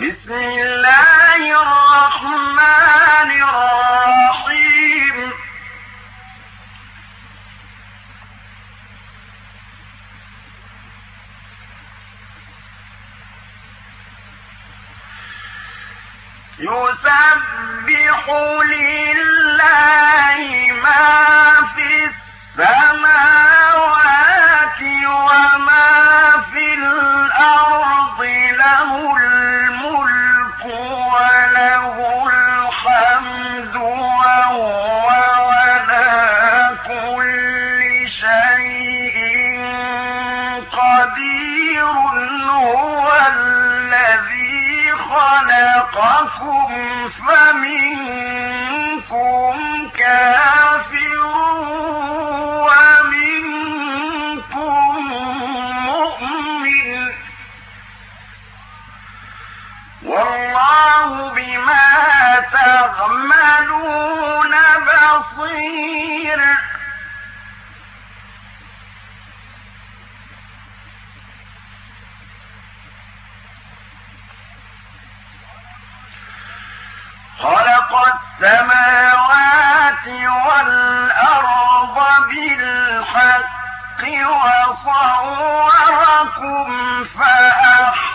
بسم الله الرحمن الرحيم. يسبح بما خلق السماوات والأرض بالحق وصوركم فأحسن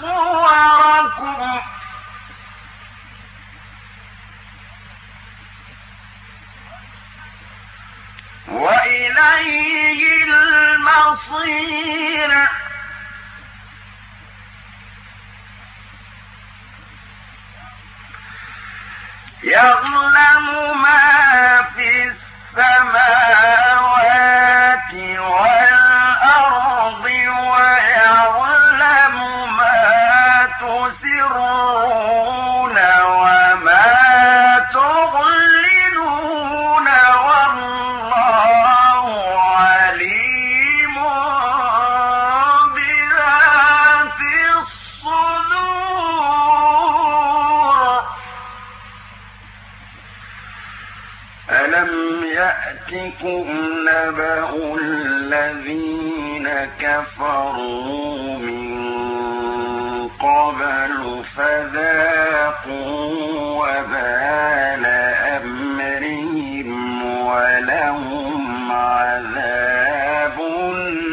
صوركم وإليه المصير. يعلم وبال أمرهم ولهم عذاب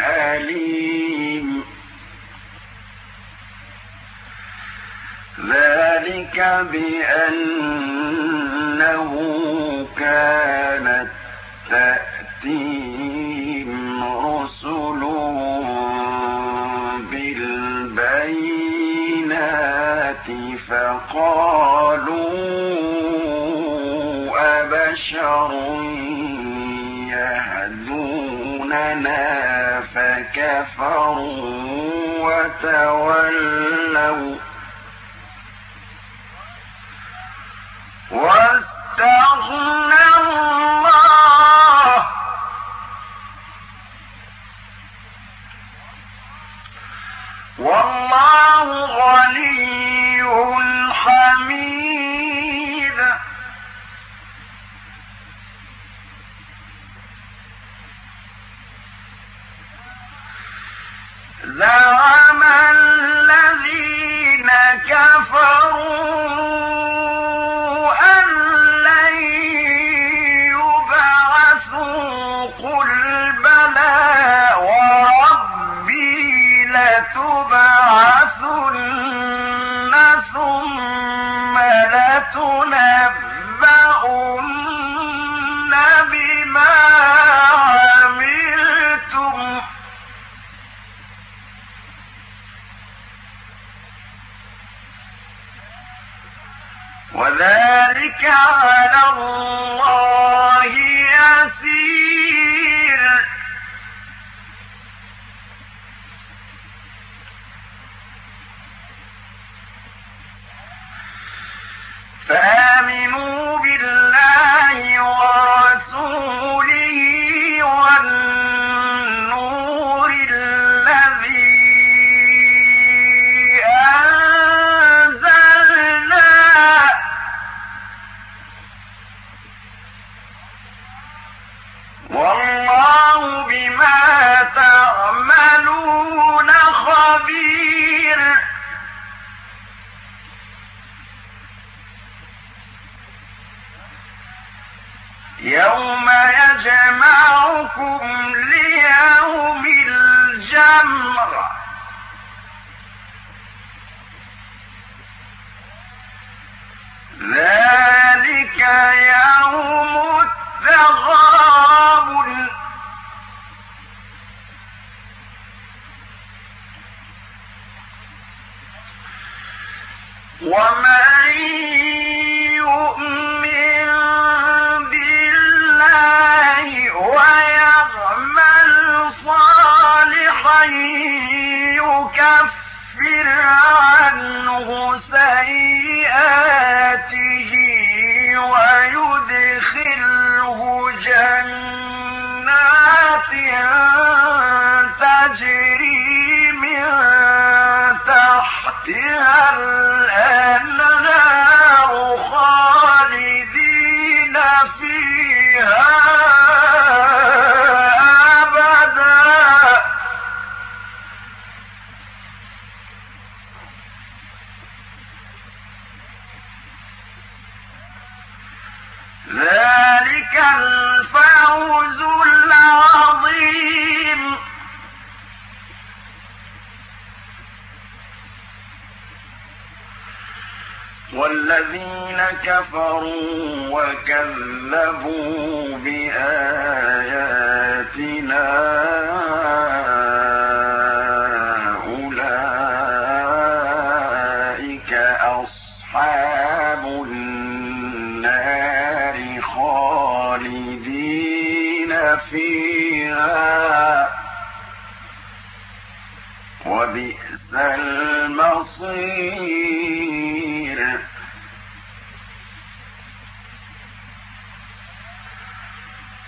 أليم. ذلك بأنه كانت تأتيهم رسلهم بالبينات فقالوا أبشر يهدوننا فكفروا وتولوا واستغنى الله والله غني حميد بما عملتم. وذلك على الله فآمنوا يوم يجمعكم ليوم الجمر. ذلك يكفر عنه سيئاته ويدخله جنات تجري من تحتها الأنهار خالدين فيها. والذين كفروا وكذبوا بآياتنا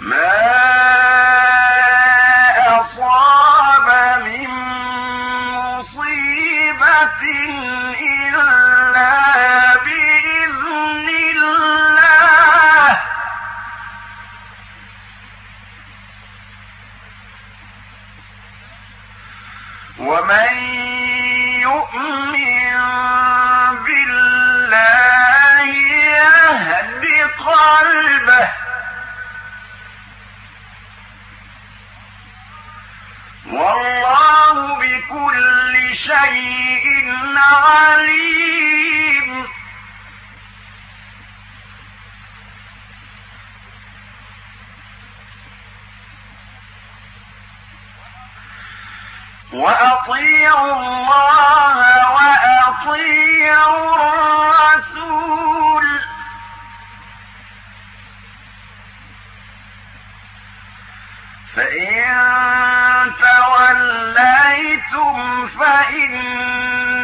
ما والله بكل شيء عليم. وأطيعوا الله وأطيعوا الرسول. فإن توليتم فإنما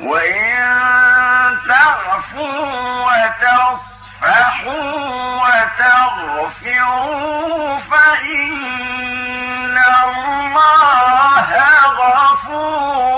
وإن تعفوا وتصفحوا وتغفروا فإن الله غفور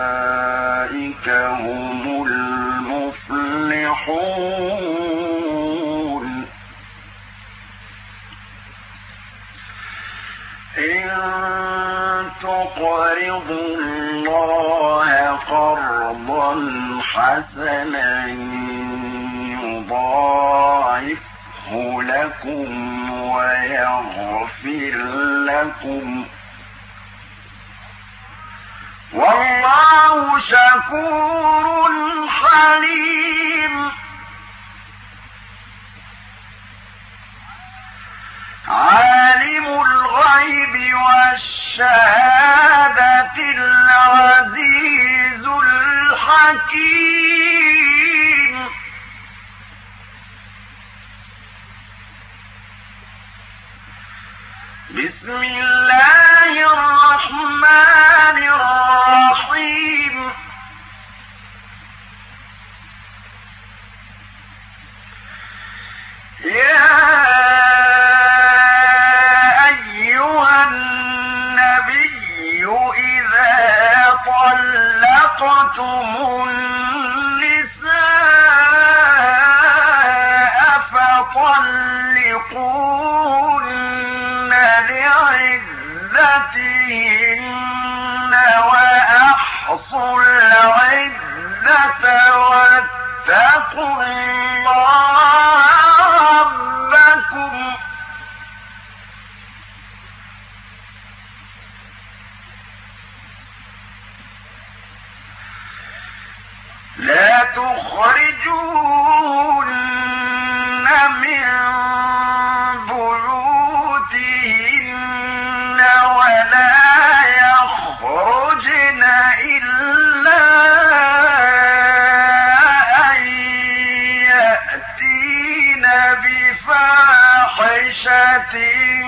هم المفلحون. إن تقرضوا الله قرضا حسنا يضاعفه لكم ويغفر لكم. والله شكور واتقوا بفاحشة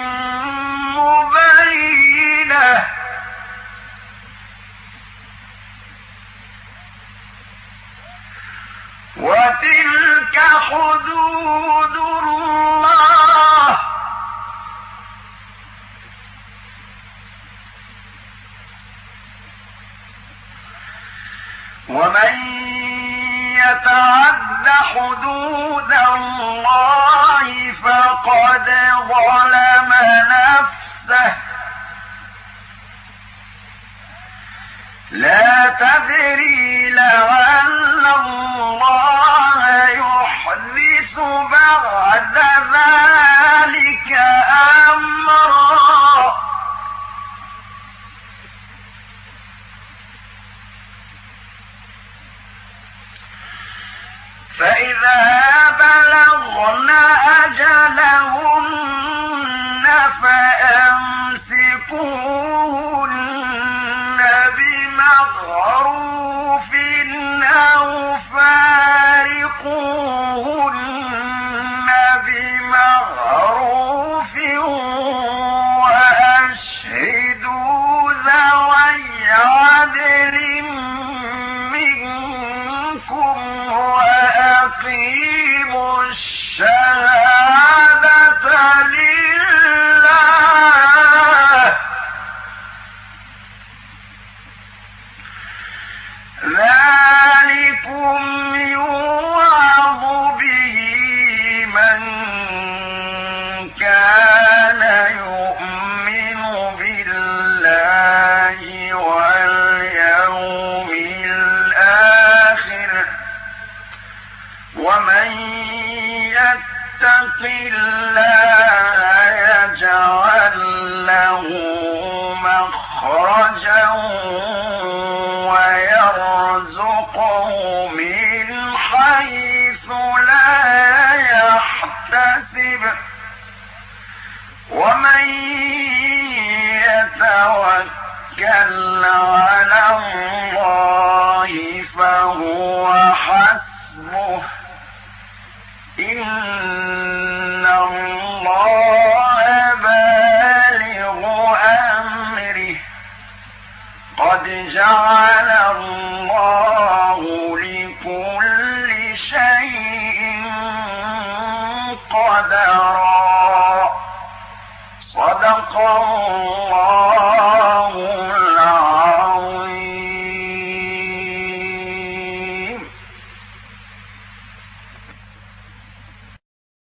فقد ظلم نفسه. لا تدري لعل الله يحدث بعد ذلك أمرا. فإذا يتق الله يجعل له مخرجا ويرزقه من حيث لا يحتسب ومن يتوكل على الله فهو حسبه إن الله بالغ أمره قد جعل الله